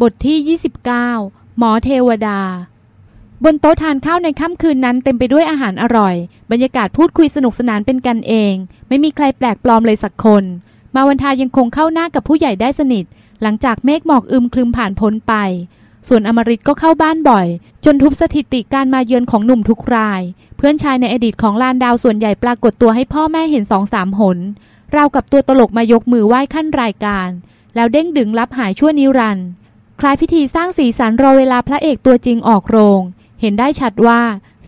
บทที่ 29 หมอเทวดา บนโต๊ะทานข้าวในค่ำคืนนั้นเต็มไปด้วยอาหารอร่อย บรรยากาศพูดคุยสนุกสนานเป็นกันเอง ไม่มีใครแปลกปลอมเลยสักคน มาวันทายังคงเข้าหน้ากับผู้ใหญ่ได้สนิท หลังจากเมฆหมอกอึมครึมผ่านพ้นไป ส่วนอมริตก็เข้าบ้านบ่อย จนทุบสถิติการมาเยือนของหนุ่มทุกราย เพื่อนชายในอดีตของลานดาวส่วนใหญ่ปรากฏตัวให้พ่อแม่เห็นสองสามหนเรากับตัวตลกมายกมือไหว้ขั้นรายการ แล้วเด้งดึงรับหายชั่วนิรันดร์ คล้ายพิธีสร้างสีสันรอเวลาพระเอกตัวจริงออกโรง เห็นได้ชัดว่า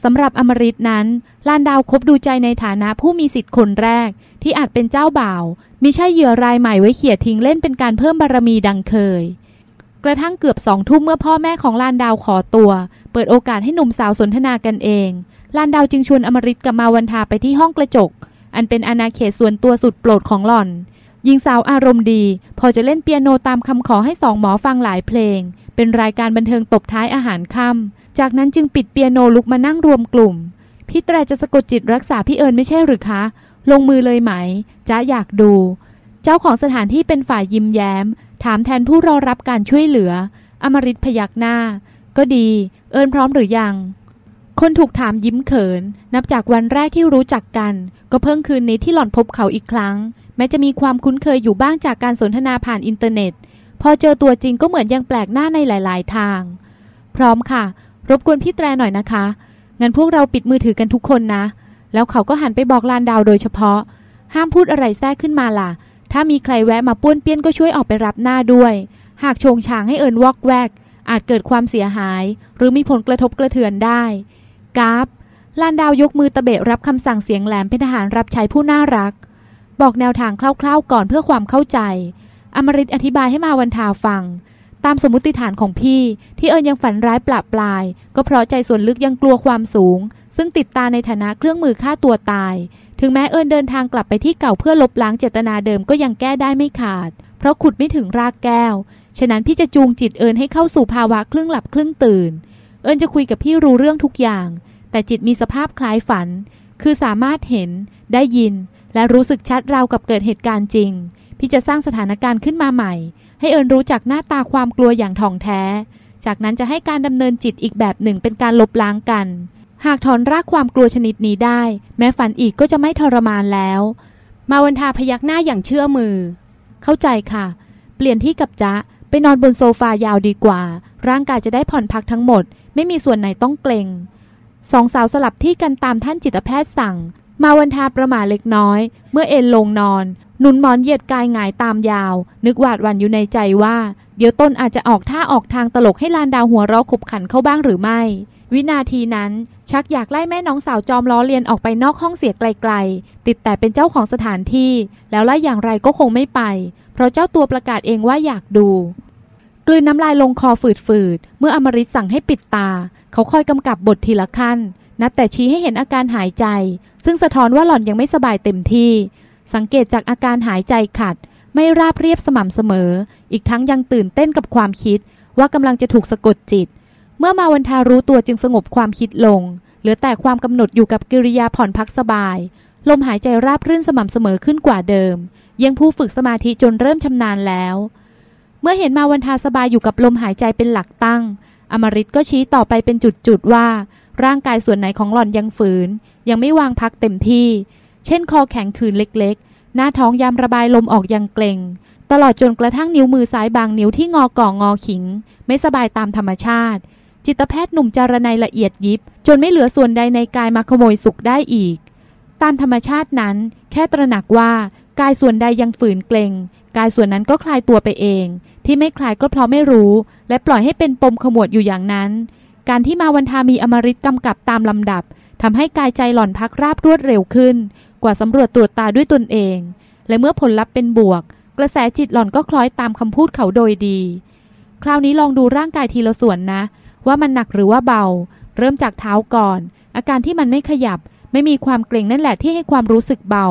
สำหรับอมริตนั้นลานดาวคบดูใจในฐานะผู้มีสิทธิ์คนแรก ที่อาจเป็นเจ้าบ่าวมิใช่เหยื่อรายใหม่ไว้เขี่ยทิ้งเล่นเป็นการเพิ่มบารมีดังเคย กระทั่งเกือบสองทุ่มเมื่อพ่อแม่ของลานดาวขอตัว เปิดโอกาสให้หนุ่มสาวสนทนากันเองลานดาวจึงชวนอมริตกับมาวันทาไปที่ห้องกระจก อันเป็นอาณาเขตส่วนตัวสุดโปรดของหล่อน หญิงสาวอารมณ์ดี พอจะเล่นเปียโนตามคำขอให้สองหมอฟังหลายเพลง เป็นรายการบันเทิงตบท้ายอาหารค่ำจากนั้นจึงปิดเปียโนลุกมานั่งรวมกลุ่ม พี่แตรจะสะกดจิตรักษาพี่เอิญไม่ใช่หรือคะ ลงมือเลยไหมจ๊ะอยากดู เจ้าของสถานที่เป็นฝ่ายยิ้มแย้ม ถามแทนผู้รอรับการช่วยเหลือ อมริตพยักหน้า ก็ดี เอิญพร้อมหรือยัง คนถูกถามยิ้มเขิน นับจากวันแรกที่รู้จักกัน ก็เพิ่งคืนนี้ที่หล่อนพบเขาอีกครั้ง แม้จะมีความคุ้นเคยอยู่บ้างจากการสนทนาผ่านอินเทอร์เน็ต พอเจอตัวจริงก็เหมือนยังแปลกหน้าในหลาย ๆ ทาง พร้อมค่ะ รบกวนพี่แตรหน่อยนะคะ งั้นพวกเราปิดมือถือกันทุกคนนะ แล้วเขาก็หันไปบอกลานดาวโดยเฉพาะ ห้ามพูดอะไรแทรกขึ้นมาล่ะ ถ้ามีใครแวะมาป้วนเปี้ยนก็ช่วยออกไปรับหน้าด้วย หากชงชางให้เอินวอกแวก อาจเกิดความเสียหาย หรือมีผลกระทบกระเทือนได้กราฟลานดาวยกมือตะเบะรับคำสั่งเสียงแหลมเป็นทหารรับใช้ผู้น่ารัก บอกแนวทางคร่าวๆก่อนเพื่อความเข้าใจ อมริตอธิบายให้มาวันทาฟัง ตามสมมติฐานของพี่ ที่เอิญยังฝันร้ายปลาปลาย ก็เพราะใจส่วนลึกยังกลัวความสูง ซึ่งติดตาในฐานะเครื่องมือฆ่าตัวตาย ถึงแม้เอิญเดินทางกลับไปที่เก่าเพื่อลบล้างเจตนาเดิมก็ยังแก้ได้ไม่ขาด เพราะขุดไม่ถึงรากแก้ว ฉะนั้นพี่จะจูงจิตเอิญให้เข้าสู่ภาวะครึ่งหลับครึ่งตื่น เอิญจะคุยกับพี่รู้เรื่องทุกอย่าง แต่จิตมีสภาพคล้ายฝัน คือสามารถเห็น ได้ยิน และรู้สึกชัดราวกับเกิดเหตุการณ์จริง พี่จะสร้างสถานการณ์ขึ้นมาใหม่ ให้เอิญรู้จักหน้าตาความกลัวอย่างท่องแท้ จากนั้นจะให้การดำเนินจิตอีกแบบหนึ่งเป็นการลบล้างกัน หากถอนรากความกลัวชนิดนี้ได้ แม้ฝันอีกก็จะไม่ทรมานแล้ว มาวันทาพยักหน้าอย่างเชื่อมือ เข้าใจค่ะ เปลี่ยนที่กับจ๊ะไปนอนบนโซฟายาวดีกว่า ร่างกายจะได้ผ่อนพักทั้งหมด ไม่มีส่วนไหนต้องเกรง สองสาวสลับที่กันตามท่านจิตแพทย์สั่ง มาวันทาประมาเล็กน้อย เมื่อเอ็นลงนอน หนุนหมอนเหยียดกายหงายตามยาว นึกหวาดหวั่นอยู่ในใจว่า เดี๋ยวต้นอาจจะออกท่าออกทางตลกให้ลานดาวหัวเราะขบขันเข้าบ้างหรือไม่ วินาทีนั้น ชักอยากไล่แม่น้องสาวจอมล้อเลียนออกไปนอกห้องเสียไกลๆ ติดแต่เป็นเจ้าของสถานที่ แล้วไล่อย่างไรก็คงไม่ไป เพราะเจ้าตัวประกาศเองว่าอยากดู กลืนน้ำลายลงคอฝืดๆ เมื่ออมริตสั่งให้ปิดตา เขาคอยกำกับบททีละขั้น นับแต่ชี้ให้เห็นอาการหายใจ ซึ่งสะท้อนว่าหล่อนยังไม่สบายเต็มที่ สังเกตจากอาการหายใจขัด ไม่ราบเรียบสม่ำเสมอ อีกทั้งยังตื่นเต้นกับความคิด ว่ากำลังจะถูกสะกดจิต เมื่อมาวันทารู้ตัวจึงสงบความคิดลง เหลือแต่ความกำหนดอยู่กับกิริยาผ่อนพักสบาย ลมหายใจราบรื่นสม่ำเสมอขึ้นกว่าเดิม ยังผู้ฝึกสมาธิจนเริ่มชำนาญแล้ว เมื่อเห็นมาวันทาสบายอยู่กับลมหายใจเป็นหลักตั้ง อมริตก็ชี้ต่อไปเป็นจุดๆว่า ร่างกายส่วนไหนของหล่อนยังฝืน ยังไม่วางพักเต็มที่ เช่นคอแข็งขืนเล็กๆ หน้าท้องยามระบายลมออกยังเกร็งตลอดจนกระทั่งนิ้วมือซ้ายบางนิ้วที่งอก่องอขิง ไม่สบายตามธรรมชาติ จิตแพทย์หนุ่มจารนัยละเอียดยิบ จนไม่เหลือส่วนใดในกายมาขโมยสุขได้อีก ตามธรรมชาตินั้น แค่ตระหนักว่ากายส่วนใดยังฝืนเกร็งกายส่วนนั้นก็คลายตัวไปเอง ที่ไม่คลายก็เพราะไม่รู้ และปล่อยให้เป็นปมขมวดอยู่อย่างนั้น การที่มาวันทามีอมริตกำกับตามลำดับทำให้กายใจหล่อนพักราบรวดเร็วขึ้น กว่าสำรวจตรวจตาด้วยตนเอง และเมื่อผลลัพธ์เป็นบวก กระแสจิตหล่อนก็คล้อยตามคำพูดเขาโดยดี คราวนี้ลองดูร่างกายทีละส่วนนะ ว่ามันหนักหรือว่าเบา เริ่มจากเท้าก่อน อาการที่มันไม่ขยับ ไม่มีความเกร็งนั่นแหละที่ให้ความรู้สึกเบา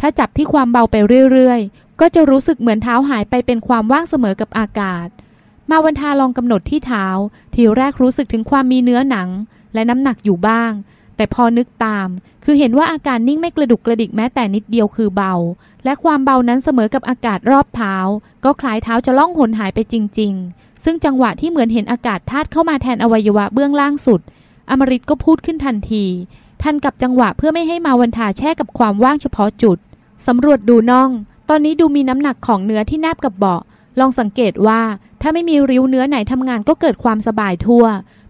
ถ้าจับที่ความเบาไปเรื่อยๆ ก็จะรู้สึกเหมือนเท้าหายไปเป็นความว่างเสมอกับอากาศ มาวันทาลองกำหนดที่เท้า ทีแรกรู้สึกถึงความมีเนื้อหนัง และน้ำหนักอยู่บ้าง แต่พอนึกตาม คือเห็นว่าอาการนิ่งไม่กระดุกกระดิกแม้แต่นิดเดียวคือเบา และความเบานั้นเสมอกับอากาศรอบเท้า ก็คล้ายเท้าจะล่องหนหายไปจริง ๆ ซึ่งจังหวะที่เหมือนเห็นอากาศธาตุเข้ามาแทนอวัยวะเบื้องล่างสุดอมริตก็พูดขึ้นทันที ทันกับจังหวะเพื่อไม่ให้มาวันทาแช่กับความว่างเฉพาะจุดสำรวจดูน่อง ตอนนี้ดูมีน้ำหนักของเนื้อที่แนบกับเบาะ ลองสังเกตว่าถ้าไม่มีริ้วเนื้อไหนทำงานก็เกิดความสบายทั่ว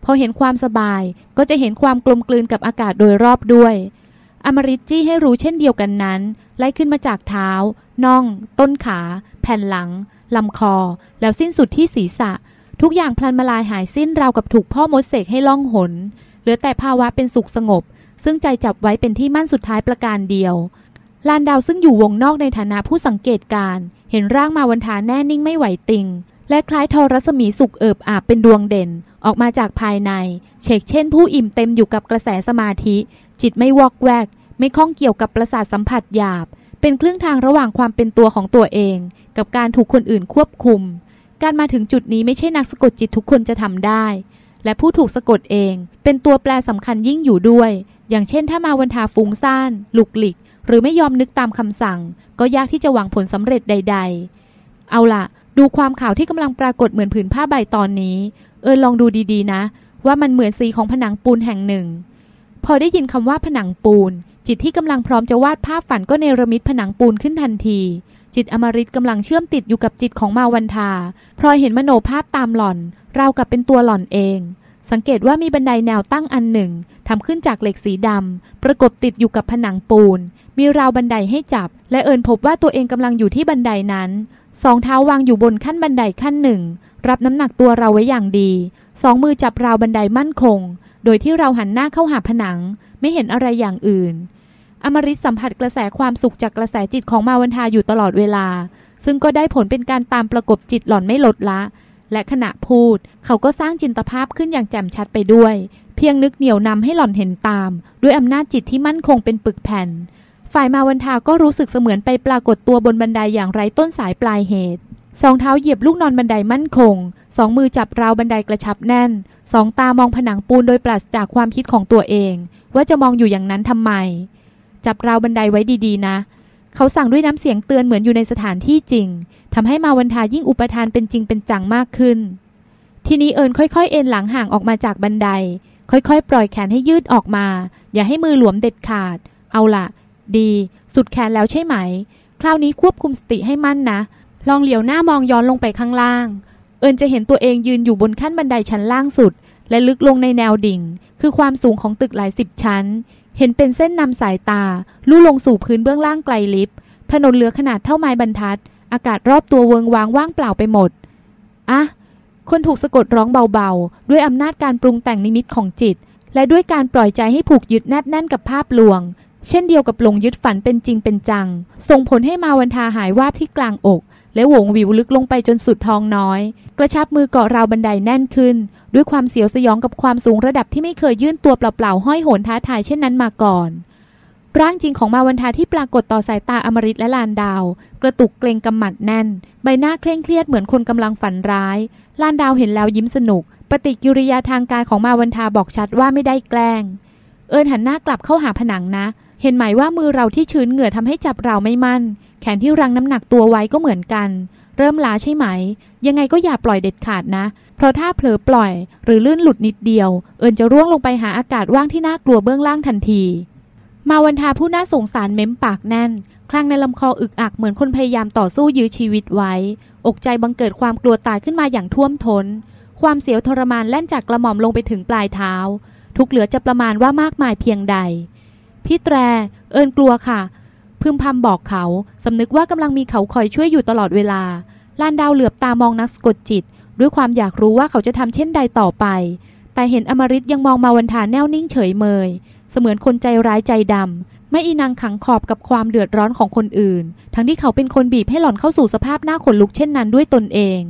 พอเห็นความสบายก็จะเห็นความกลมกลืนกับอากาศโดยรอบด้วยอมริตจี้ให้รู้เช่นเดียวกันนั้น ไล่ขึ้นมาจากเท้า น่อง ต้นขา แผ่นหลัง ลำคอ แล้วสิ้นสุดที่ศีรษะ ทุกอย่างพลันมาลายหายสิ้นราวกับถูกพ่อมดเสกให้ล่องหน เหลือแต่ภาวะเป็นสุขสงบ ซึ่งใจจับไว้เป็นที่มั่นสุดท้ายประการเดียวลานดาวซึ่งอยู่วงนอกในฐานะผู้สังเกตการ เห็นร่างมาวันทาแน่นิ่งไม่ไหวติง และคล้ายทอรัศมีสุกเอิบอาบเป็นดวงเด่น ออกมาจากภายใน เชกเช่นผู้อิ่มเต็มอยู่กับกระแสสมาธิ จิตไม่วอกแวก ไม่ข้องเกี่ยวกับประสาทสัมผัสหยาบ เป็นเครึ่องทางระหว่างความเป็นตัวของตัวเอง กับการถูกคนอื่นควบคุม การมาถึงจุดนี้ไม่ใช่นักสะกดจิตทุกคนจะทำได้ และผู้ถูกสะกดเอง เป็นตัวแปรสำคัญยิ่งอยู่ด้วย อย่างเช่นถ้ามาวันทาฟุ้งซ่านหลุกหลิก หรือไม่ยอมนึกตามคำสั่ง ก็ยากที่จะหวังผลสำเร็จใด ๆ เอาล่ะ ดูความข่าวที่กำลังปรากฏเหมือนผืนผ้าใบตอนนี้ เออลองดูดีๆนะ ว่ามันเหมือนสีของผนังปูนแห่งหนึ่ง พอได้ยินคำว่าผนังปูน จิตที่กำลังพร้อมจะวาดภาพฝันก็เนรมิตผนังปูนขึ้นทันที จิตอมริตกำลังเชื่อมติดอยู่กับจิตของมาวันทาพลอยเห็นมโนภาพตามหล่อนราวกับเป็นตัวหล่อนเอง สังเกตว่ามีบันไดแนวตั้งอันหนึ่งทำขึ้นจากเหล็กสีดำประกบติดอยู่กับผนังปูน มีราวบันไดให้จับ และเอิญพบว่าตัวเองกำลังอยู่ที่บันไดนั้น สองเท้าวางอยู่บนขั้นบันไดขั้นหนึ่ง รับน้ำหนักตัวเราไว้อย่างดี สองมือจับราวบันไดมั่นคง โดยที่เราหันหน้าเข้าหาผนัง ไม่เห็นอะไรอย่างอื่น อมริตสัมผัสกระแสความสุขจากกระแสจิตของมาวันทาอยู่ตลอดเวลา ซึ่งก็ได้ผลเป็นการตามประกบจิตหล่อนไม่ลดละ และขณะพูด เขาก็สร้างจินตภาพขึ้นอย่างแจ่มชัดไปด้วย เพียงนึกเหนี่ยวนำให้หล่อนเห็นตาม ด้วยอำนาจจิตที่มั่นคงเป็นปึกแผ่น ฝ่ายมาวันทาก็รู้สึกเสมือนไปปรากฏตัวบนบันไดอย่างไร้ต้นสายปลายเหตุสองเท้าเหยียบลูกนอนบันไดมั่นคง สองมือจับราวบันไดกระชับแน่น สองตามองผนังปูนโดยปราศจากความคิดของตัวเอง ว่าจะมองอยู่อย่างนั้นทำไม จับราวบันไดไว้ดีๆนะ เขาสั่งด้วยน้ำเสียงเตือนเหมือนอยู่ในสถานที่จริง ทำให้มาวันทายิ่งอุปทานเป็นจริงเป็นจังมากขึ้น ทีนี้เอิญค่อยๆ เอ็นหลังห่างออกมาจากบันได ค่อยๆ ปล่อยแขนให้ยืดออกมา อย่าให้มือหลวมเด็ดขาด เอาล่ะดี สุดแขนแล้วใช่ไหม คราวนี้ควบคุมสติให้มั่นนะ ลองเหลียวหน้ามองย้อนลงไปข้างล่าง เอิญจะเห็นตัวเองยืนอยู่บนขั้นบันไดชั้นล่างสุด และลึกลงในแนวดิ่ง คือความสูงของตึกหลายสิบชั้น เห็นเป็นเส้นนำสายตา ลู่ลงสู่พื้นเบื้องล่างไกลลิฟต์ถนนเหลือขนาดเท่าไม้บรรทัด อากาศรอบตัวเวิงวางว่างเปล่าไปหมดอะคนถูกสะกดร้องเบาๆ ด้วยอำนาจการปรุงแต่งนิมิตของจิต และด้วยการปล่อยใจให้ผูกยึดแนบแน่นกับภาพลวง เช่นเดียวกับหลงยึดฝันเป็นจริงเป็นจัง ส่งผลให้มาวันทาหายวาบที่กลางอก และหวงวิวลึกลงไปจนสุดท้องน้อย กระชับมือเกาะราวบันไดแน่นขึ้น ด้วยความเสียวสยองกับความสูงระดับที่ไม่เคยยื่นตัวเปล่าๆห้อยโหนท้าทายเช่นนั้นมาก่อน ร่างจริงของมาวันทาที่ปรากฏต่อสายตาอมริตและลานดาว กระตุกเกรงกำหมัดแน่น ใบหน้าเคร่งเครียดเหมือนคนกำลังฝันร้าย ลานดาวเห็นแล้วยิ้มสนุก ปฏิกิริยาทางกายของมาวันทาบอกชัดว่าไม่ได้แกล้ง เอิญหันหน้ากลับเข้าหาผนังนะ เห็นไหมว่ามือเราที่ชื้นเหงื่อทำให้จับเราไม่มั่น แขนที่รังน้ำหนักตัวไว้ก็เหมือนกัน เริ่มล้าใช่ไหม ยังไงก็อย่าปล่อยเด็ดขาดนะ เพราะถ้าเผลอปล่อย หรือลื่นหลุดนิดเดียว เอิญจะร่วงลงไปหาอากาศว่างที่น่ากลัวเบื้องล่างทันที มาวันทาผู้น่าสงสารเม้มปากแน่น คลั่งในลำคออึกอักเหมือนคนพยายามต่อสู้ยื้อชีวิตไว้ อกใจบังเกิดความกลัวตายขึ้นมาอย่างท่วมทน้น ความเสียวทรมานแล่นจากกระหม่อมลงไปถึงปลายเท้า ทุกเหลือจะประมาณว่ามากมายเพียงใด พี่แตร เอิญกลัวค่ะ พึมพำบอกเขา สำนึกว่ากำลังมีเขาคอยช่วยอยู่ตลอดเวลา ลานดาวเหลือบตามองนักสะกดจิต ด้วยความอยากรู้ว่าเขาจะทำเช่นใดต่อไป แต่เห็นอมริตยังมองมาวันทาแน่วนิ่งเฉยเมย เสมือนคนใจร้ายใจดำไม่อีนังขังขอบกับความเดือดร้อนของคนอื่น ทั้งที่เขาเป็นคนบีบให้หล่อนเข้าสู่สภาพหน้าขนลุกเช่นนั้นด้วยตนเอง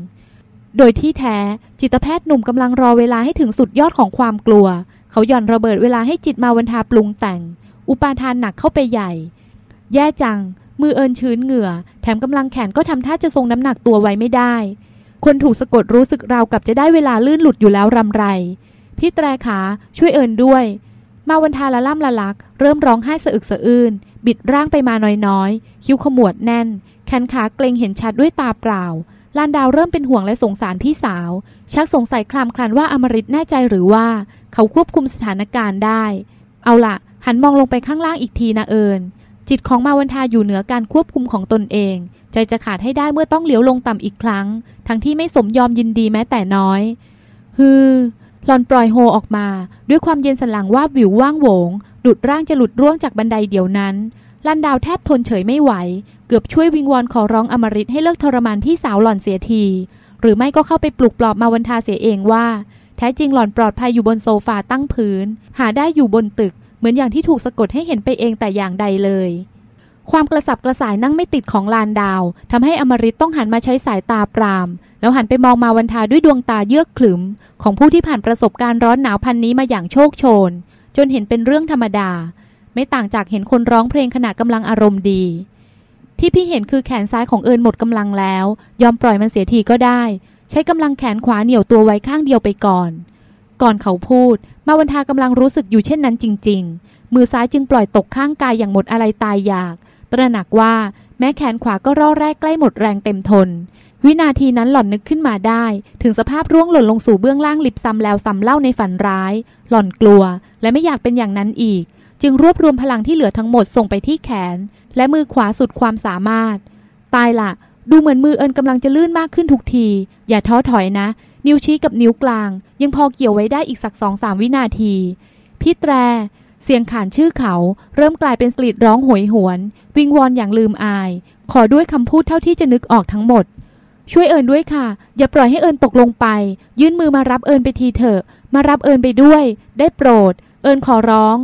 โดยที่แท้จิตแพทย์หนุ่มกำลังรอเวลาให้ถึงสุดยอดของความกลัว เขาหย่อนระเบิดเวลาให้จิตมาวันทาปรุงแต่ง อุปาทานหนักเข้าไปใหญ่ แย่จัง มือเอินชื้นเหงื่อ แถมกำลังแขนก็ทำท่าจะทรงน้ำหนักตัวไว้ไม่ได้ คนถูกสะกดรู้สึกราวกับจะได้เวลาลื่นหลุดอยู่แล้วรำไรพี่แตรขาช่วยเอินด้วย มาวันทาละล่ำละลัก เริ่มร้องไห้สะอึกสะอื้นบิดร่างไปมาน้อยๆ คิ้วขมวดแน่น แขนขาเกรงเห็นชัดด้วยตาเปล่าลานดาวเริ่มเป็นห่วงและสงสารพี่สาว ชักสงสัยคลามคลันว่าอมริตแน่ใจหรือว่าเขาควบคุมสถานการณ์ได้ เอาละหันมองลงไปข้างล่างอีกทีนะเอิญจิตของมาวันทาอยู่เหนือการควบคุมของตนเอง ใจจะขาดให้ได้เมื่อต้องเหลียวลงต่ำอีกครั้ง ทั้งที่ไม่สมยอมยินดีแม้แต่น้อยฮือ หลอนปล่อยโฮออกมา ด้วยความเย็นสันหลังว่าวิวว่างโวง ดุดร่างจะหลุดร่วงจากบันไดเดี๋ยวนั้นลันดาวแทบทนเฉยไม่ไหว เกือบช่วยวิงวอนขอร้องอมริตให้เลิกทรมานพี่สาวหล่อนเสียที หรือไม่ก็เข้าไปปลุกปลอบมาวันทาเสียเองว่า แท้จริงหล่อนปลอดภัยอยู่บนโซฟาตั้งพื้น หาได้อยู่บนตึก เหมือนอย่างที่ถูกสะกดให้เห็นไปเองแต่อย่างใดเลย ความกระสับกระส่ายนั่งไม่ติดของลานดาวทำให้อมริตต้องหันมาใช้สายตาปราม แล้วหันไปมองมาวันทาด้วยดวงตาเยือกขรึม ของผู้ที่ผ่านประสบการณ์ร้อนหนาวพันนี้มาอย่างโชคโชน จนเห็นเป็นเรื่องธรรมดา ไม่ต่างจากเห็นคนร้องเพลงขณะกำลังอารมณ์ดี ที่พี่เห็นคือแขนซ้ายของเอิญหมดกำลังแล้ว ยอมปล่อยมันเสียทีก็ได้ ใช้กำลังแขนขวาเหนี่ยวตัวไว้ข้างเดียวไปก่อน ก่อนเขาพูด มาวันทากำลังรู้สึกอยู่เช่นนั้นจริง ๆ มือซ้ายจึงปล่อยตกข้างกายอย่างหมดอะไรตายอยาก ตระหนักว่าแม้แขนขวาก็ร่อแรกใกล้หมดแรงเต็มทน วินาทีนั้นหล่อนนึกขึ้นมาได้ ถึงสภาพร่วงหล่นลงสู่เบื้องล่างลิบซ้ำแล้วซ้ำเล่าในฝันร้าย หล่อนกลัว และไม่อยากเป็นอย่างนั้นอีก จึงรวบรวมพลังที่เหลือทั้งหมดส่งไปที่แขน และมือขวาสุดความสามารถ ตายละดูเหมือนมือเอิญกำลังจะลื่นมากขึ้นทุกที อย่าท้อถอยนะ นิ้วชี้กับนิ้วกลาง ยังพอเกี่ยวไว้ได้อีกสักสองสามวินาที พี่แตร เสียงขานชื่อเขาเริ่มกลายเป็นสลีดร้องหวยหวน วิงวอนอย่างลืมอาย ขอด้วยคำพูดเท่าที่จะนึกออกทั้งหมด ช่วยเอิญด้วยค่ะ อย่าปล่อยให้เอิญตกลงไป ยื่นมือมารับเอิญไปทีเถอะ มารับเอิญไปด้วย ได้โปรด เอิญขอร้อง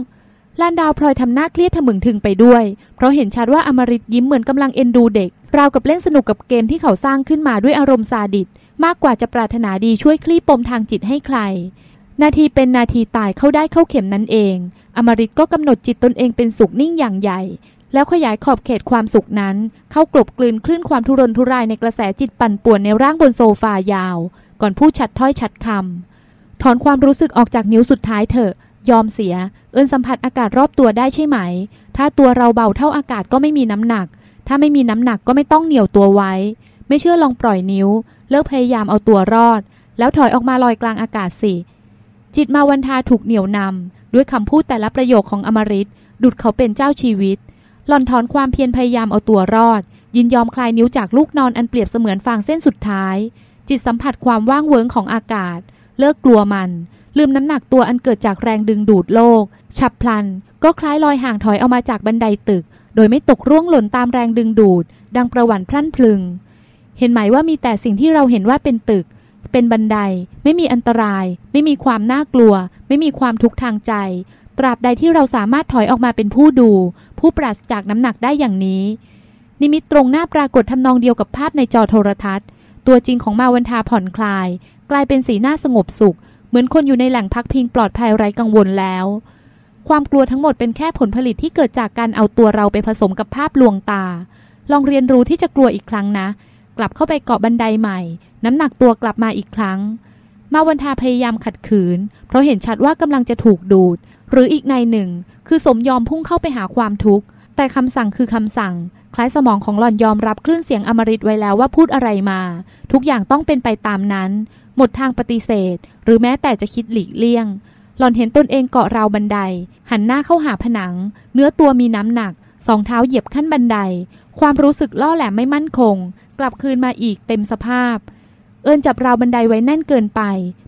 ลานดาวพลอยทำหน้าเครียดถมึงทึงไปด้วย เพราะเห็นชัดว่าอมริตยิ้มเหมือนกำลังเอ็นดูเด็ก ราวกับเล่นสนุกกับเกมที่เขาสร้างขึ้นมาด้วยอารมณ์ซาดิสต์มากกว่าจะปรารถนาดีช่วยคลี่ปมทางจิตให้ใคร นาทีเป็นนาทีตายเข้าได้เข้าเข็มนั้นเอง อมริตก็กำหนดจิตตนเองเป็นสุขนิ่งอย่างใหญ่ แล้วขยายขอบเขตความสุขนั้น เข้ากลบกลืนคลื่นความทุรนทุรายในกระแสจิตปั่นป่วนในร่างบนโซฟายาว ก่อนพูดชัดถ้อยชัดคำถอนความรู้สึกออกจากนิ้วสุดท้ายเถอะ ยอมเสีย เอินสัมผัสอากาศรอบตัวได้ใช่ไหม ถ้าตัวเราเบาเท่าอากาศก็ไม่มีน้ำหนัก ถ้าไม่มีน้ำหนักก็ไม่ต้องเหนี่ยวตัวไว้ ไม่เชื่อลองปล่อยนิ้ว เลิกพยายามเอาตัวรอด แล้วถอยออกมาลอยกลางอากาศสิ จิตมาวันทาถูกเหนี่ยวนำด้วยคำพูดแต่ละประโยคของอมริตดุดเขาเป็นเจ้าชีวิต หล่อนถอนความเพียรพยายามเอาตัวรอด ยินยอมคลายนิ้วจากลูกนอนอันเปรียบเสมือนฟางเส้นสุดท้าย จิตสัมผัสความว่างเวิงของอากาศ เลิกกลัวมัน ลืมน้ำหนักตัวอันเกิดจากแรงดึงดูดโลก ฉับพลัน ก็คล้ายลอยห่างถอยออกมาจากบันไดตึก โดยไม่ตกร่วงหล่นตามแรงดึงดูด ดังประวันพลั่นพลึง เห็นไหมว่ามีแต่สิ่งที่เราเห็นว่าเป็นตึก เป็นบันได ไม่มีอันตราย ไม่มีความน่ากลัว ไม่มีความทุกข์ทางใจ ตราบใดที่เราสามารถถอยออกมาเป็นผู้ดู ผู้ปราศจากน้ำหนักได้อย่างนี้ นิมิตตรงหน้าปรากฏทำนองเดียวกับภาพในจอโทรทัศน์ ตัวจริงของมาวันทาผ่อนคลาย กลายเป็นสีหน้าสงบสุข เหมือนคนอยู่ในแหล่งพักพิงปลอดภัยไร้กังวลแล้ว ความกลัวทั้งหมดเป็นแค่ผลผลิตที่เกิดจากการเอาตัวเราไปผสมกับภาพลวงตา ลองเรียนรู้ที่จะกลัวอีกครั้งนะ กลับเข้าไปเกาะบันไดใหม่ น้ำหนักตัวกลับมาอีกครั้ง มาวันทาพยายามขัดขืน เพราะเห็นชัดว่ากำลังจะถูกดูด หรืออีกในหนึ่ง คือสมยอมพุ่งเข้าไปหาความทุกข์ แต่คำสั่งคือคำสั่ง คล้ายสมองของหล่อนยอมรับคลื่นเสียงอมฤตไว้แล้วว่าพูดอะไรมา ทุกอย่างต้องเป็นไปตามนั้น หมดทางปฏิเสธ หรือแม้แต่จะคิดหลีกเลี่ยง หล่อนเห็นตนเองเกาะราวบันได หันหน้าเข้าหาผนัง เนื้อตัวมีน้ำหนักสองเท้าเหยียบขั้นบันไดความรู้สึกล่อแหลมไม่มั่นคง กลับคืนมาอีกเต็มสภาพ เอินจับราวบันไดไว้แน่นเกินไป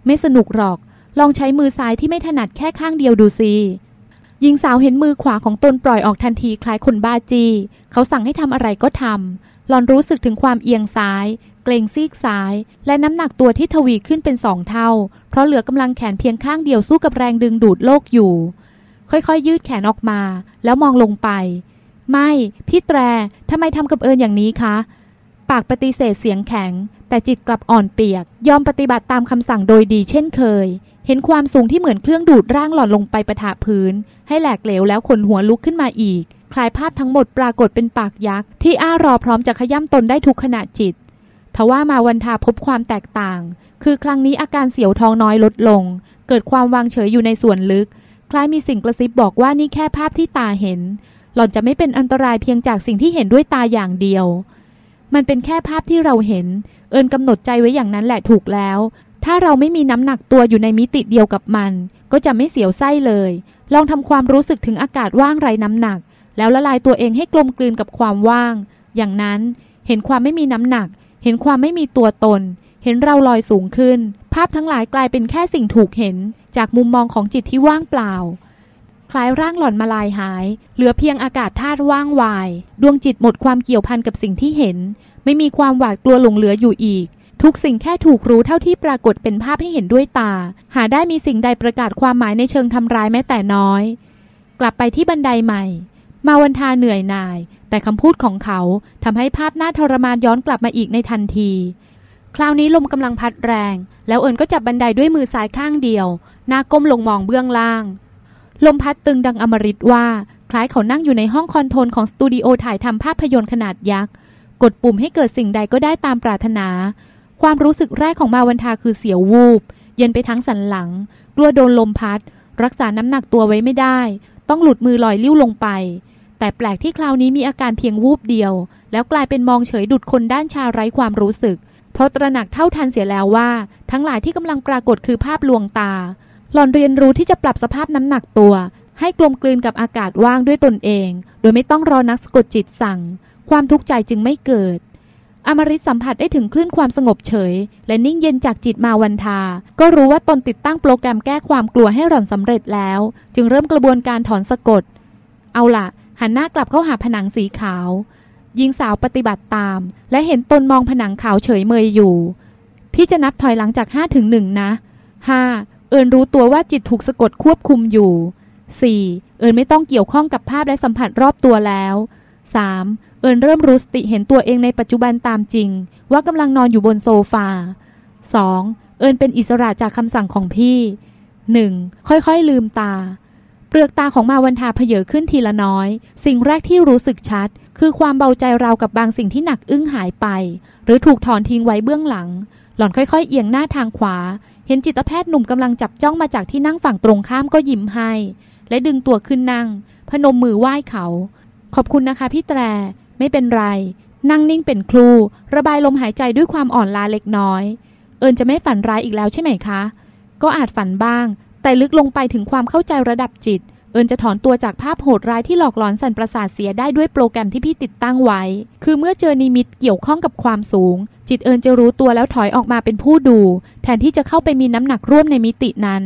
ไม่สนุกหรอก ลองใช้มือซ้ายที่ไม่ถนัดแค่ข้างเดียวดูสิหญิงสาวเห็นมือขวาของตนปล่อยออกทันทีคล้ายคนบ้าจี เขาสั่งให้ทำอะไรก็ทำหลอนรู้สึกถึงความเอียงซ้าย เกรงซีกซ้าย และน้ำหนักตัวที่ทวีขึ้นเป็นสองเท่า เพราะเหลือกำลังแขนเพียงข้างเดียวสู้กับแรงดึงดูดโลกอยู่ ค่อยๆยืดแขนออกมา แล้วมองลงไป ไม่ พี่แตรทำไมทำกับเอิญอย่างนี้คะ ปากปฏิเสธเสียงแข็ง แต่จิตกลับอ่อนเปียก ยอมปฏิบัติตามคำสั่งโดยดีเช่นเคย เห็นความสูงที่เหมือนเครื่องดูดร่างหล่อนลงไปประทะพื้น ให้แหลกเหลวแล้วขนหัวลุกขึ้นมาอีก คลายภาพทั้งหมดปรากฏเป็นปากยักษ์ที่อ้ารอพร้อมจะขย่ำตนได้ทุกขณะจิตทว่ามาวันทาพบความแตกต่าง คือครั้งนี้อาการเสียวท้องน้อยลดลง เกิดความวางเฉยอยู่ในส่วนลึก คล้ายมีสิ่งกระซิบบอกว่านี่แค่ภาพที่ตาเห็น หล่อนจะไม่เป็นอันตรายเพียงจากสิ่งที่เห็นด้วยตาอย่างเดียว มันเป็นแค่ภาพที่เราเห็น เอิญกำหนดใจไว้อย่างนั้นแหละถูกแล้ว ถ้าเราไม่มีน้ำหนักตัวอยู่ในมิติเดียวกับมัน ก็จะไม่เสียวไส้เลย ลองทำความรู้สึกถึงอากาศว่างไร้น้ำหนัก แล้วละลายตัวเองให้กลมกลืนกับความว่าง อย่างนั้นเห็นความไม่มีน้ำหนัก เห็นความไม่มีตัวตน เห็นเราลอยสูงขึ้น ภาพทั้งหลายกลายเป็นแค่สิ่งถูกเห็น จากมุมมองของจิตที่ว่างเปล่า คล้ายร่างหล่อนมาลายหาย เหลือเพียงอากาศธาตุว่างวาย ดวงจิตหมดความเกี่ยวพันกับสิ่งที่เห็น ไม่มีความหวาดกลัวหลงเหลืออยู่อีก ทุกสิ่งแค่ถูกรู้เท่าที่ปรากฏเป็นภาพให้เห็นด้วยตา หาได้มีสิ่งใดประกาศความหมายในเชิงทำร้ายแม้แต่น้อย กลับไปที่บันไดใหม่ มาวันทาเหนื่อยหน่าย แต่คำพูดของเขาทำให้ภาพหน้าทรมานย้อนกลับมาอีกในทันที คราวนี้ลมกำลังพัดแรง แล้วเอิญก็จับบันไดด้วยมือซ้ายข้างเดียวหน้าก้มลงมองเบื้องล่าง ลมพัดตึงดังอมริตว่า คล้ายเขานั่งอยู่ในห้อง control ของสตูดิโอถ่ายทำภาพยนตร์ขนาดยักษ์ กดปุ่มให้เกิดสิ่งใดก็ได้ตามปรารถนา ความรู้สึกแรกของมาวันทาคือเสียววูบ เย็นไปทั้งสันหลัง กลัวโดนลมพัด รักษาน้ำหนักตัวไว้ไม่ได้ ต้องหลุดมือลอยลิ้วลงไป แต่แปลกที่คราวนี้มีอาการเพียงวูบเดียว แล้วกลายเป็นมองเฉยดุดคนด้านชาไร้ความรู้สึก เพราะตระหนักเท่าทันเสียแล้วว่า ทั้งหลายที่กำลังปรากฏคือภาพลวงตา หล่อนเรียนรู้ที่จะปรับสภาพน้ำหนักตัว ให้กลมกลืนกับอากาศว่างด้วยตนเอง โดยไม่ต้องรอนักสะกดจิตสั่ง ความทุกข์ใจจึงไม่เกิด อมริตสัมผัสได้ถึงคลื่นความสงบเฉย และนิ่งเย็นจากจิตมาวันทา ก็รู้ว่าตนติดตั้งโปรแกรมแก้ความกลัวให้หล่อนสำเร็จแล้ว จึงเริ่มกระบวนการถอนสะกด เอาล่ะหันหน้ากลับเข้าหาผนังสีขาวหญิงสาวปฏิบัติตาม และเห็นตนมองผนังขาวเฉยเมยอยู่ พี่จะนับถอยหลังจากห้าถึงหนึ่งนะห้า เอิญรู้ตัวว่าจิตถูกสะกดควบคุมอยู่ 4. เอิญไม่ต้องเกี่ยวข้องกับภาพและสัมผัสรอบตัวแล้ว 3. เอิญเริ่มรู้สติเห็นตัวเองในปัจจุบันตามจริง ว่ากำลังนอนอยู่บนโซฟา 2. เอิญเป็นอิสระจากคำสั่งของพี่ 1. ค่อยๆ ลืมตา เปลือกตาของมาวันทาเพเยอขึ้นทีละน้อย สิ่งแรกที่รู้สึกชัด คือความเบาใจราวกับบางสิ่งที่หนักอึ้งหายไป หรือถูกถอนทิ้งไว้เบื้องหลัง ล่อนค่อยๆ เอียงหน้าทางขวา เห็นจิตแพทย์หนุ่มกำลังจับจ้องมาจากที่นั่งฝั่งตรงข้ามก็ยิ้มให้ และดึงตัวขึ้นนั่ง พนมมือไหว้เขา ขอบคุณนะคะพี่แตร ไม่เป็นไร นั่งนิ่งเป็นครู ระบายลมหายใจด้วยความอ่อนล้าเล็กน้อย เอิญจะไม่ฝันร้ายอีกแล้วใช่ไหมคะ ก็อาจฝันบ้าง แต่ลึกลงไปถึงความเข้าใจระดับจิต เอิญจะถอนตัวจากภาพโหดร้ายที่หลอกหลอนสันประสาทเสียได้ด้วยโปรแกรมที่พี่ติดตั้งไว้ คือเมื่อเจอนิมิตเกี่ยวข้องกับความสูง จิตเอิญจะรู้ตัวแล้วถอยออกมาเป็นผู้ดู แทนที่จะเข้าไปมีน้ำหนักร่วมในมิตินั้น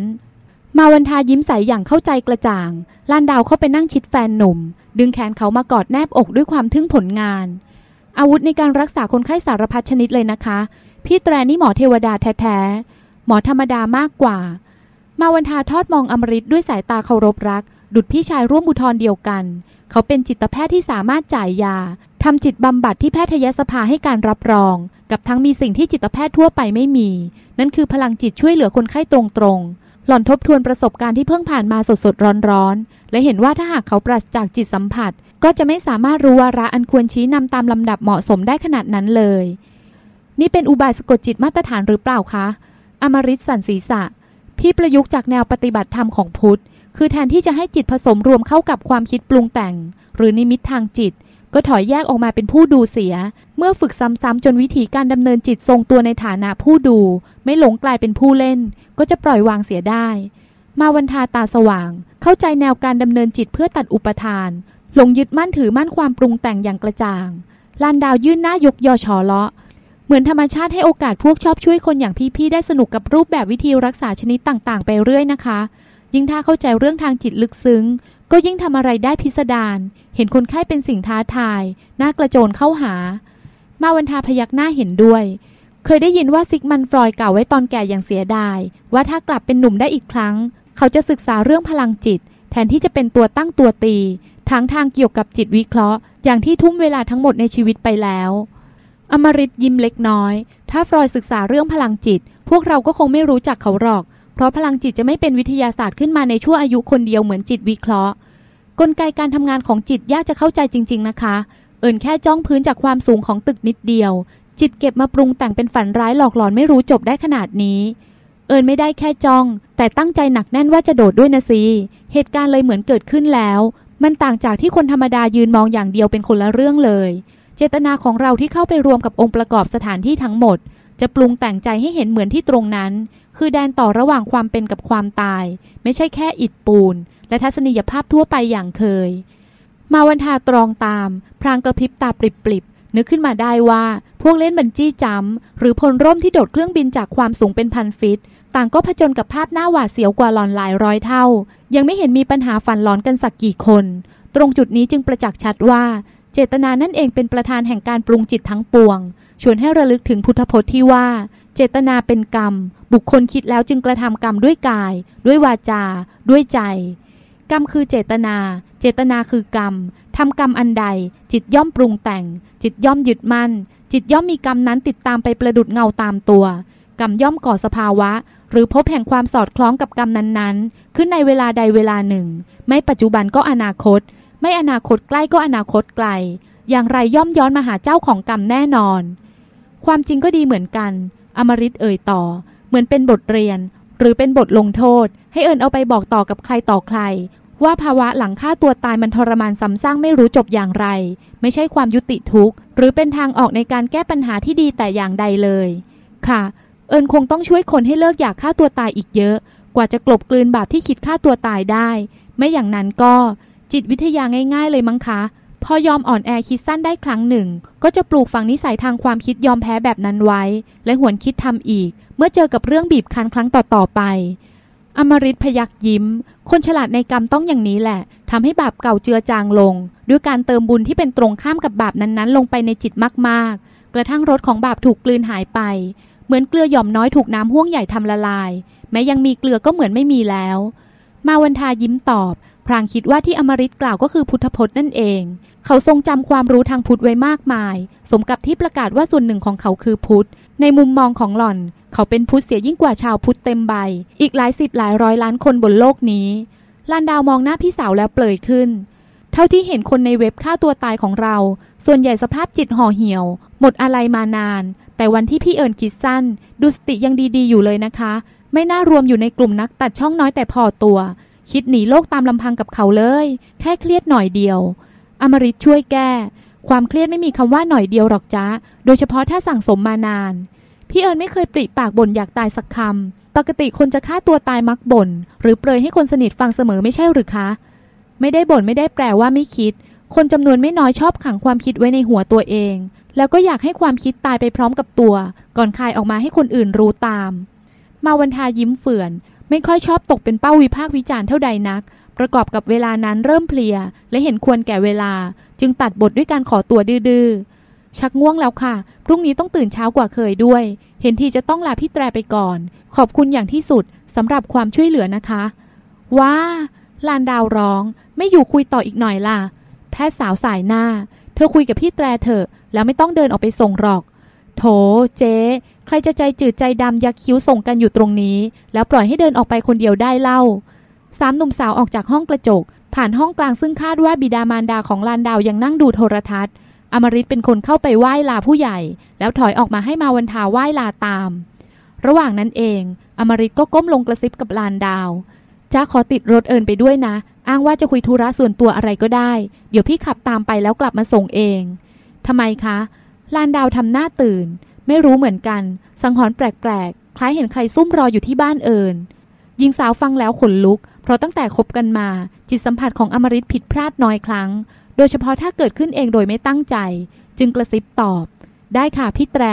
มาวันทายิ้มใสอย่างเข้าใจกระจ่างลานดาวเข้าไปนั่งชิดแฟนหนุ่ม ดึงแขนเขามากอดแนบอกด้วยความทึ่งผลงาน อาวุธในการรักษาคนไข้สารพัดชนิดเลยนะคะ พี่แตรนี่หมอเทวดาแท้ๆหมอธรรมดามากกว่า มาวันทาทอดมองอมริตด้วยสายตาเคารพรัก ดุดพี่ชายร่วมอุทธรเดียวกัน เขาเป็นจิตแพทย์ที่สามารถจ่ายยาทำจิตบำบัดที่แพทยสภาให้การรับรอง กับทั้งมีสิ่งที่จิตแพทย์ทั่วไปไม่มี นั่นคือพลังจิตช่วยเหลือคนไข้ตรงๆ หล่อนทบทวนประสบการณ์ที่เพิ่งผ่านมาสดๆร้อนๆ และเห็นว่าถ้าหากเขาปราศจากจิตสัมผัส ก็จะไม่สามารถรู้วาระอันควรชี้นำตามลำดับเหมาะสมได้ขนาดนั้นเลย นี่เป็นอุบายสะกดจิตมาตรฐานหรือเปล่าคะ อมริตสันศีษะ พี่ประยุกต์จากแนวปฏิบัติธรรมของพุทธ คือแทนที่จะให้จิตผสมรวมเข้ากับความคิดปรุงแต่ง หรือนิมิตทางจิต ก็ถอยแยกออกมาเป็นผู้ดูเสีย เมื่อฝึกซ้ำๆจนวิธีการดำเนินจิตทรงตัวในฐานะผู้ดู ไม่หลงกลายเป็นผู้เล่น ก็จะปล่อยวางเสียได้ มาวันทาตาสว่าง เข้าใจแนวการดำเนินจิตเพื่อตัดอุปทาน หลงยึดมั่นถือมั่นความปรุงแต่งอย่างกระจ่างลานดาวยื่นหน้ายกยอชอเลาะเหมือนธรรมชาติให้โอกาสพวกชอบช่วยคนอย่างพี่ๆได้สนุกกับรูปแบบวิธีรักษาชนิดต่างๆ ไปเรื่อยนะคะ ยิ่งถ้าเข้าใจเรื่องทางจิตลึกซึ้ง ก็ยิ่งทำอะไรได้พิสดาร เห็นคนไข้เป็นสิ่งท้าทาย น่ากระโจนเข้าหา มาวันทาพยักหน้าเห็นด้วย เคยได้ยินว่าซิกมันฟรอย์กล่าวไว้ตอนแก่อย่างเสียดาย ว่าถ้ากลับเป็นหนุ่มได้อีกครั้ง เขาจะศึกษาเรื่องพลังจิต แทนที่จะเป็นตัวตั้งตัวตีทั้งทางเกี่ยวกับจิตวิเคราะห์ อย่างที่ทุ่มเวลาทั้งหมดในชีวิตไปแล้ว อมริตยิ้มเล็กน้อย ถ้าฟรอย์ศึกษาเรื่องพลังจิต พวกเราก็คงไม่รู้จักเขาหรอก เพราะพลังจิตจะไม่เป็นวิทยาศาสตร์ขึ้นมาในชั่วอายุคนเดียวเหมือนจิตวิเคราะห์ กลไกการทำงานของจิตยากจะเข้าใจจริง ๆนะคะ เอิญแค่จ้องพื้นจากความสูงของตึกนิดเดียว จิตเก็บมาปรุงแต่งเป็นฝันร้ายหลอกหลอนไม่รู้จบได้ขนาดนี้ เอิญไม่ได้แค่จ้อง แต่ตั้งใจหนักแน่นว่าจะโดดด้วยนะสิเหตุการณ์เลยเหมือนเกิดขึ้นแล้ว มันต่างจากที่คนธรรมดายืนมองอย่างเดียวเป็นคนละเรื่องเลย เจตนาของเราที่เข้าไปรวมกับองค์ประกอบสถานที่ทั้งหมด จะปรุงแต่งใจให้เห็นเหมือนที่ตรงนั้น คือแดนต่อระหว่างความเป็นกับความตาย ไม่ใช่แค่อิดปูน และทัศนียภาพทั่วไปอย่างเคย มาวันทาตรองตาม พรางกระพริบตาปริบๆนึกขึ้นมาได้ว่าพวกเล่นบันจี้จัมป์หรือพลร่มที่โดดเครื่องบินจากความสูงเป็นพันฟิต ต่างก็ผจญกับภาพหน้าหวาดเสียวกว่าหลอนหลายร้อยเท่า ยังไม่เห็นมีปัญหาฝันหลอนกันสักกี่คน ตรงจุดนี้จึงประจักษ์ชัดว่า เจตนานั่นเองเป็นประธานแห่งการปรุงจิตทั้งปวง ชวนให้ระลึกถึงพุทธพจน์ที่ว่า เจตนาเป็นกรรม บุคคลคิดแล้วจึงกระทำกรรมด้วยกาย ด้วยวาจา ด้วยใจ กรรมคือเจตนา เจตนาคือกรรมทำกรรมอันใด จิตย่อมปรุงแต่ง จิตย่อมยึดมั่น จิตย่อมมีกรรมนั้นติดตามไปประดุดเงาตามตัว กรรมย่อมก่อสภาวะ หรือพบแห่งความสอดคล้องกับกรรมนั้นๆ ขึ้นในเวลาใดเวลาหนึ่ง ไม่ปัจจุบันก็อนาคต ไม่อนาคตใกล้ก็อนาคตไกลอย่างไรย่อมย้อนมาหาเจ้าของกรรมแน่นอน ความจริงก็ดีเหมือนกัน อมริตเอ่ยต่อ เหมือนเป็นบทเรียน หรือเป็นบทลงโทษ ให้เอิญเอาไปบอกต่อกับใครต่อใคร ว่าภาวะหลังฆ่าตัวตายมันทรมานซ้ำซากไม่รู้จบอย่างไร ไม่ใช่ความยุติทุกข์ หรือเป็นทางออกในการแก้ปัญหาที่ดีแต่อย่างใดเลย ค่ะ เอิญคงต้องช่วยคนให้เลิกอยากฆ่าตัวตายอีกเยอะ กว่าจะกลบกลืนบาปที่คิดฆ่าตัวตายได้ ไม่อย่างนั้นก็ จิตวิทยาง่าย ๆ เลยมั้งคะ พอยอมอ่อนแอคิดสั้นได้ครั้งหนึ่ง ก็จะปลูกฝังนิสัยทางความคิดยอมแพ้แบบนั้นไว้ และหวนคิดทำอีก เมื่อเจอกับเรื่องบีบคั้นครั้งต่อๆไป อมริตพยักยิ้ม คนฉลาดในกรรมต้องอย่างนี้แหละทำให้บาปเก่าเจือจางลง ด้วยการเติมบุญที่เป็นตรงข้ามกับบาปนั้นๆ ลงไปในจิตมากๆ กระทั่งรสของบาปถูกกลืนหายไป เหมือนเกลือหย่อมน้อยถูกน้ำห่วงใหญ่ทำละลาย แม้ยังมีเกลือก็เหมือนไม่มีแล้ว มาวันทายิ้มตอบ พรางคิดว่าที่อมริตกล่าวก็คือพุทธพจน์นั่นเอง เขาทรงจำความรู้ทางพุทธไว้มากมาย สมกับที่ประกาศว่าส่วนหนึ่งของเขาคือพุทธ ในมุมมองของหล่อน เขาเป็นพุทธเสียยิ่งกว่าชาวพุทธเต็มใบ อีกหลายสิบหลายร้อยล้านคนบนโลกนี้ลานดาวมองหน้าพี่สาวแล้วเปลยขึ้น เท่าที่เห็นคนในเว็บฆ่าตัวตายของเรา ส่วนใหญ่สภาพจิตห่อเหี่ยว หมดอะไรมานาน แต่วันที่พี่เอิญคิดสั้น ดูสติยังดีๆอยู่เลยนะคะ ไม่น่ารวมอยู่ในกลุ่มนักตัดช่องน้อยแต่พอตัว คิดหนีโลกตามลำพังกับเขาเลย แค่เครียดหน่อยเดียว อมริตช่วยแก้ ความเครียดไม่มีคำว่าหน่อยเดียวหรอกจ้าโดยเฉพาะถ้าสั่งสมมานาน พี่เอิญไม่เคยปริปากบ่นอยากตายสักคำปกติคนจะฆ่าตัวตายมักบ่น หรือเปรยให้คนสนิทฟังเสมอไม่ใช่หรือคะ ไม่ได้บ่นไม่ได้แปลว่าไม่คิด คนจำนวนไม่น้อยชอบขังความคิดไว้ในหัวตัวเอง แล้วก็อยากให้ความคิดตายไปพร้อมกับตัว ก่อนคายออกมาให้คนอื่นรู้ตาม มาวันทายิ้มเฟื่อน ไม่ค่อยชอบตกเป็นเป้าวิพากษ์วิจารณ์เท่าใดนัก ประกอบกับเวลานั้นเริ่มเพลีย และเห็นควรแก่เวลา จึงตัดบทด้วยการขอตัวดื้อชักง่วงแล้วค่ะ พรุ่งนี้ต้องตื่นเช้ากว่าเคยด้วย เห็นทีจะต้องลาพี่แตรไปก่อน ขอบคุณอย่างที่สุดสำหรับความช่วยเหลือนะคะ ว้า ลานดาวร้อง ไม่อยู่คุยต่ออีกหน่อยล่ะ แพทย์สาวสายหน้า เธอคุยกับพี่แตรเถอะ แล้วไม่ต้องเดินออกไปส่งหรอก โถ เจ๊ ใครจะใจจืดใจดำยักคิ้วส่งกันอยู่ตรงนี้ แล้วปล่อยให้เดินออกไปคนเดียวได้เล่าสามหนุ่มสาวออกจากห้องกระจก ผ่านห้องกลางซึ่งคาดว่าบิดามารดาของลานดาวยังนั่งดูโทรทัศน์ อมริตเป็นคนเข้าไปไหว้ลาผู้ใหญ่ แล้วถอยออกมาให้มาวันทาไหว้ลาตาม ระหว่างนั้นเอง อมริตก็ก้มลงกระซิบกับลานดาวจ้าขอติดรถเอิญไปด้วยนะ อ้างว่าจะคุยธุระส่วนตัวอะไรก็ได้ เดี๋ยวพี่ขับตามไปแล้วกลับมาส่งเองทำไมคะ ลานดาวทำหน้าตื่น ไม่รู้เหมือนกัน สังหรณ์แปลกๆ คล้ายเห็นใครซุ่มรออยู่ที่บ้านเอิญหญิงสาวฟังแล้วขนลุก เพราะตั้งแต่คบกันมา จิตสัมผัสของอมริตผิดพลาดน้อยครั้ง โดยเฉพาะถ้าเกิดขึ้นเองโดยไม่ตั้งใจ จึงกระซิบตอบ ได้ค่ะพี่แตร